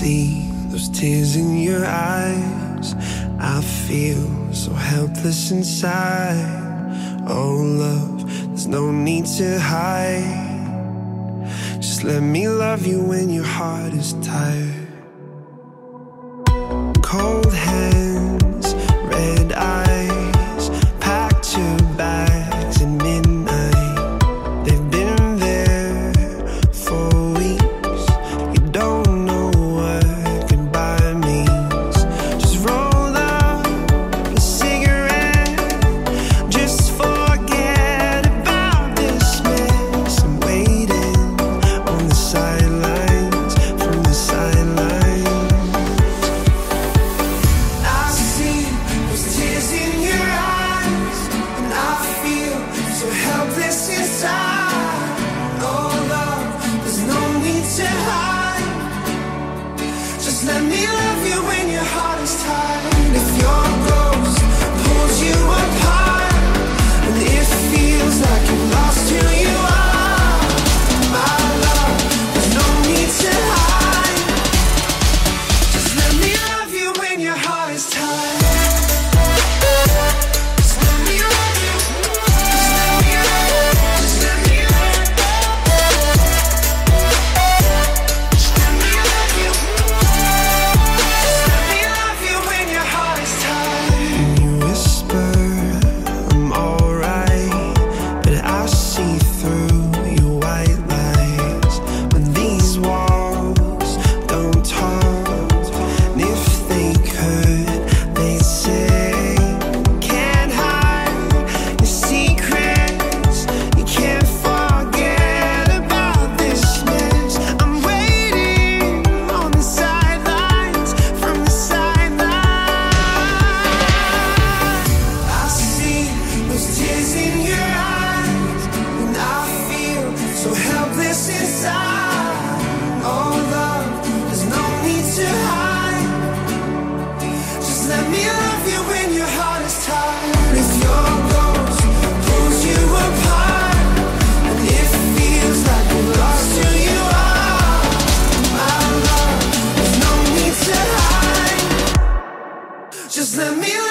see those tears in your eyes. I feel so helpless inside. Oh, love, there's no need to hide. Just let me love you when your heart is tired. Cold so helpless inside. Oh, love, there's no need to hide. Just let me love you when your heart is tired. If your ghost pulls you apart, and it feels like you lost who you are, my love, there's no need to hide. Just let me.